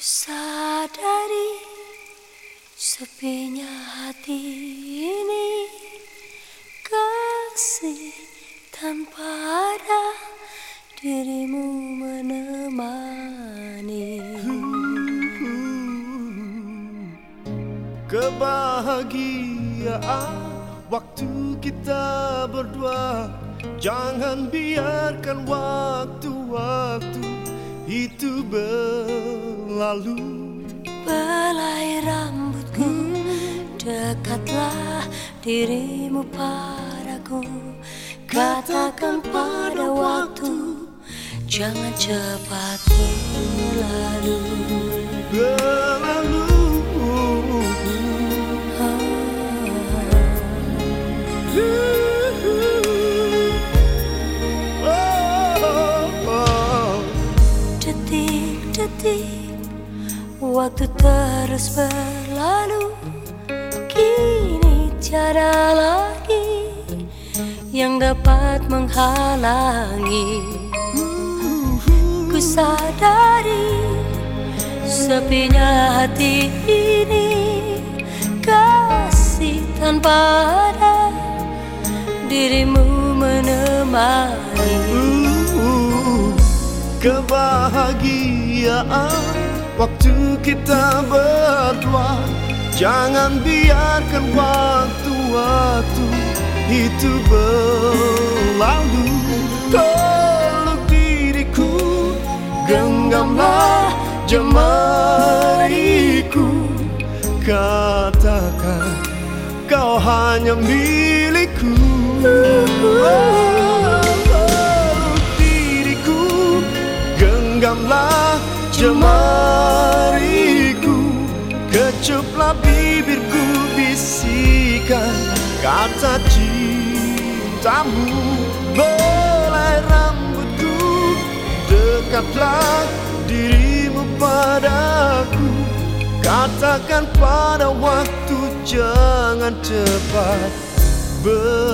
Kusadari sepinya hati ini Kasih tanpa ada dirimu menemani. Kebahagiaan waktu kita berdua Jangan biarkan waktu-waktu itu berlalu Belai rambutku Dekatlah dirimu padaku. Katakan pada waktu Jangan cepat berlalu. Berlalu. Detik-detik Waktu terus berlalu Kini tiada lagi Yang dapat menghalangi. Ku sadari Sepinya hati ini Kasih tanpa ada Dirimu menemani. Kebahagiaan waktu kita berdua. Jangan biarkan waktu-waktu itu berlalu. Peluk diriku, genggamlah jemariku. Katakan kau hanya milikku. Genggamlah jemariku Kecuplah bibirku bisikan kata cintamu. Belai rambutku dekatlah dirimu padaku. Katakan pada waktu jangan cepat berlalu